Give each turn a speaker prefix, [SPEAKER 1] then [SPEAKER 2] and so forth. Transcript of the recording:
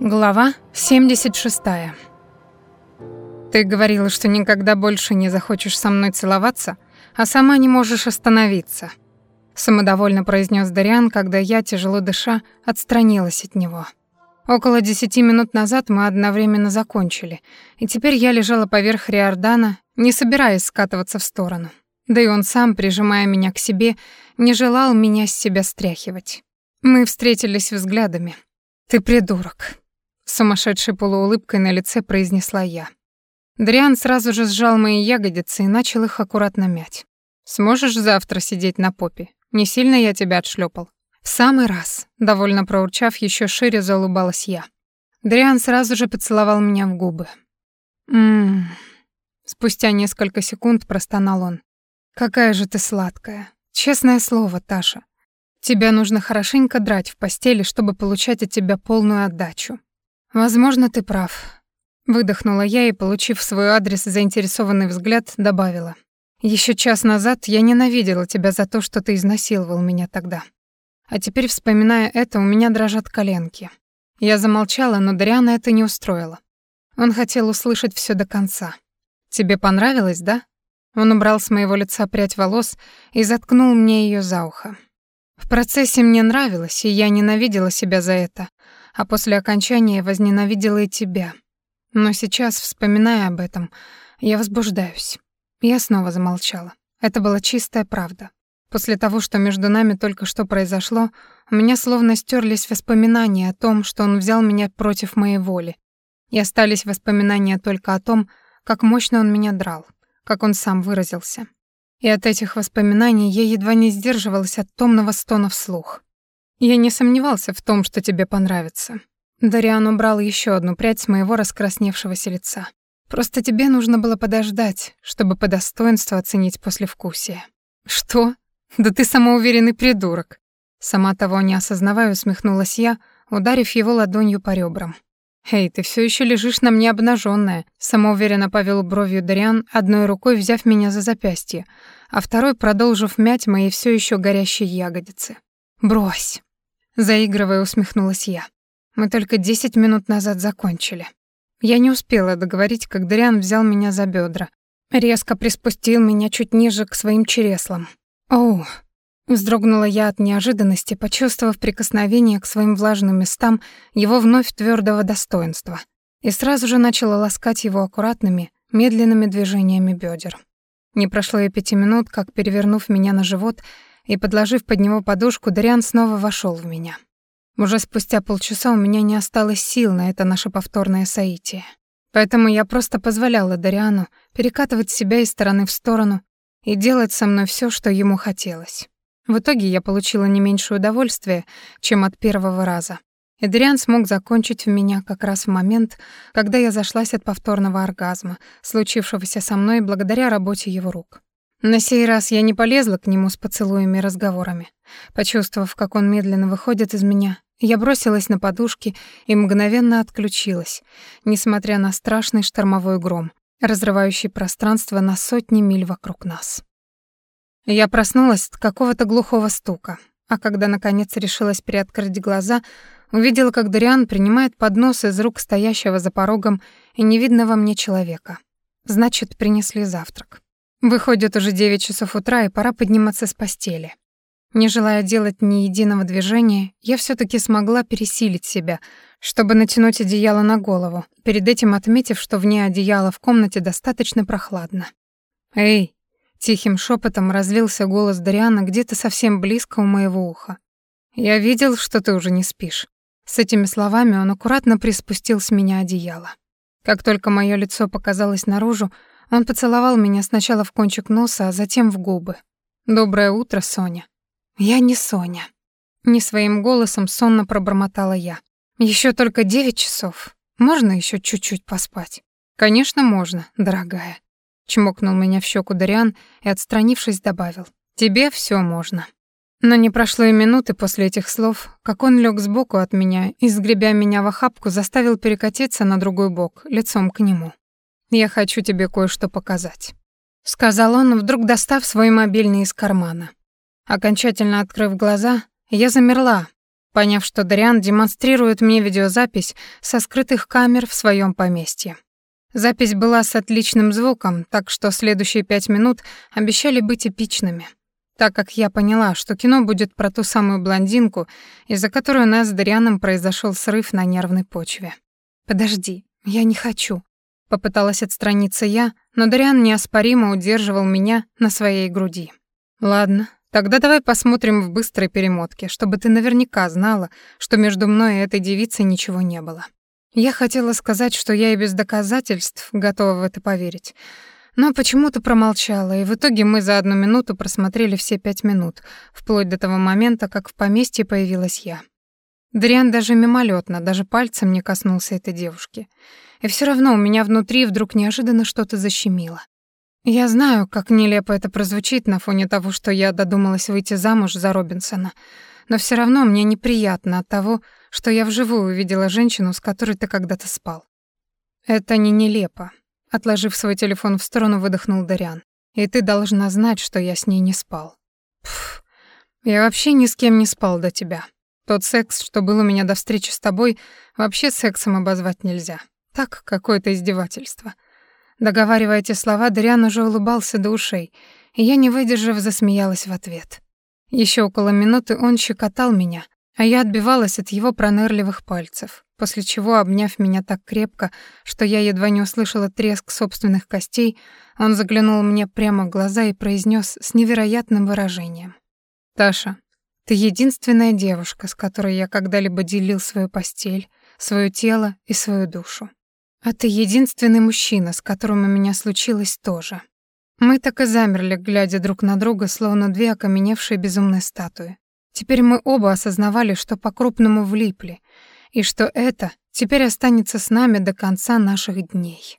[SPEAKER 1] Глава 76. Ты говорила, что никогда больше не захочешь со мной целоваться, а сама не можешь остановиться. Самодовольно произнес Дариан, когда я, тяжело дыша, отстранилась от него. Около десяти минут назад мы одновременно закончили, и теперь я лежала поверх Риордана, не собираясь скатываться в сторону. Да и он сам, прижимая меня к себе, не желал меня с себя стряхивать. Мы встретились взглядами. «Ты придурок», сумасшедшей полуулыбкой на лице произнесла я. Дриан сразу же сжал мои ягодицы и начал их аккуратно мять. «Сможешь завтра сидеть на попе? Не сильно я тебя отшлепал. «В самый раз», — довольно проурчав, еще шире заулыбалась я. Дриан сразу же поцеловал меня в губы. «Ммм...» Спустя несколько секунд простонал он. «Какая же ты сладкая. Честное слово, Таша. Тебя нужно хорошенько драть в постели, чтобы получать от тебя полную отдачу. «Возможно, ты прав», — выдохнула я и, получив свой адрес заинтересованный взгляд, добавила. Еще час назад я ненавидела тебя за то, что ты изнасиловал меня тогда. А теперь, вспоминая это, у меня дрожат коленки. Я замолчала, но Дариана это не устроило. Он хотел услышать все до конца. «Тебе понравилось, да?» Он убрал с моего лица прядь волос и заткнул мне ее за ухо. В процессе мне нравилось, и я ненавидела себя за это, а после окончания возненавидела и тебя. Но сейчас, вспоминая об этом, я возбуждаюсь. Я снова замолчала. Это была чистая правда. После того, что между нами только что произошло, у меня словно стерлись воспоминания о том, что он взял меня против моей воли. И остались воспоминания только о том, как мощно он меня драл, как он сам выразился. И от этих воспоминаний я едва не сдерживалась от томного стона вслух. Я не сомневался в том, что тебе понравится. Дариан убрал еще одну прядь с моего раскрасневшегося лица. Просто тебе нужно было подождать, чтобы по достоинству оценить послевкусие. Что? Да ты самоуверенный придурок. Сама того не осознавая, усмехнулась я, ударив его ладонью по ребрам. «Эй, ты все еще лежишь на мне обнаженная, самоуверенно повел бровью Дариан, одной рукой взяв меня за запястье, а второй продолжив мять мои все еще горящие ягодицы. «Брось!» Заигрывая, усмехнулась я. Мы только десять минут назад закончили. Я не успела договорить, как Дариан взял меня за бедра, резко приспустил меня чуть ниже к своим чреслам. Оу! Вздрогнула я от неожиданности, почувствовав прикосновение к своим влажным местам его вновь твердого достоинства, и сразу же начала ласкать его аккуратными, медленными движениями бедер. Не прошло и пяти минут, как, перевернув меня на живот, и, подложив под него подушку, Дариан снова вошел в меня. Уже спустя полчаса у меня не осталось сил на это наше повторное соитие. Поэтому я просто позволяла Дариану перекатывать себя из стороны в сторону и делать со мной все, что ему хотелось. В итоге я получила не меньше удовольствия, чем от первого раза. И Дариан смог закончить в меня как раз в момент, когда я зашлась от повторного оргазма, случившегося со мной благодаря работе его рук. На сей раз я не полезла к нему с поцелуями и разговорами. Почувствовав, как он медленно выходит из меня, я бросилась на подушки и мгновенно отключилась, несмотря на страшный штормовой гром, разрывающий пространство на сотни миль вокруг нас. Я проснулась от какого-то глухого стука, а когда наконец решилась приоткрыть глаза, увидела, как Дариан принимает поднос из рук стоящего за порогом и невидного мне человека. Значит, принесли завтрак. Выходит уже девять часов утра, и пора подниматься с постели. Не желая делать ни единого движения, я все таки смогла пересилить себя, чтобы натянуть одеяло на голову, перед этим отметив, что вне одеяла в комнате достаточно прохладно. «Эй!» — тихим шепотом разлился голос Дариана где-то совсем близко у моего уха. «Я видел, что ты уже не спишь». С этими словами он аккуратно приспустил с меня одеяло. Как только мое лицо показалось наружу, он поцеловал меня сначала в кончик носа, а затем в губы. «Доброе утро, Соня». «Я не Соня». Не своим голосом сонно пробормотала я. Еще только девять часов. Можно еще чуть-чуть поспать?» «Конечно, можно, дорогая». Чмокнул меня в щеку Дариан и, отстранившись, добавил. «Тебе все можно». Но не прошло и минуты после этих слов, как он лег сбоку от меня и, сгребя меня в охапку, заставил перекатиться на другой бок, лицом к нему. «Я хочу тебе кое-что показать», — сказал он, вдруг достав свой мобильный из кармана. Окончательно открыв глаза, я замерла, поняв, что Дариан демонстрирует мне видеозапись со скрытых камер в своем поместье. Запись была с отличным звуком, так что следующие пять минут обещали быть эпичными. Так как я поняла, что кино будет про ту самую блондинку, из-за которой у нас с Дарианом произошел срыв на нервной почве. «Подожди, я не хочу», — попыталась отстраниться я, но Дариан неоспоримо удерживал меня на своей груди. «Ладно, тогда давай посмотрим в быстрой перемотке, чтобы ты наверняка знала, что между мной и этой девицей ничего не было». Я хотела сказать, что я и без доказательств готова в это поверить. Но почему-то промолчала, и в итоге мы за одну минуту просмотрели все пять минут, вплоть до того момента, как в поместье появилась я. Дриан даже мимолетно, даже пальцем не коснулся этой девушки. И все равно у меня внутри вдруг неожиданно что-то защемило. Я знаю, как нелепо это прозвучит на фоне того, что я додумалась выйти замуж за Робинсона, но все равно мне неприятно от того, что я вживую увидела женщину, с которой ты когда-то спал. Это не нелепо. Отложив свой телефон в сторону, выдохнул Дариан. И ты должна знать, что я с ней не спал. Пф, я вообще ни с кем не спал до тебя. Тот секс, что был у меня до встречи с тобой, вообще сексом обозвать нельзя. Так, какое-то издевательство. Договаривая эти слова, Дариан уже улыбался до ушей, и я, не выдержав, засмеялась в ответ. Еще около минуты он щекотал меня, а я отбивалась от его пронырливых пальцев, после чего, обняв меня так крепко, что я едва не услышала треск собственных костей, он заглянул мне прямо в глаза и произнес с невероятным выражением. «Таша, ты единственная девушка, с которой я когда-либо делил свою постель, свое тело и свою душу. А ты единственный мужчина, с которым у меня случилось тоже». Мы так и замерли, глядя друг на друга, словно две окаменевшие безумные статуи. Теперь мы оба осознавали, что по-крупному влипли, и что это теперь останется с нами до конца наших дней.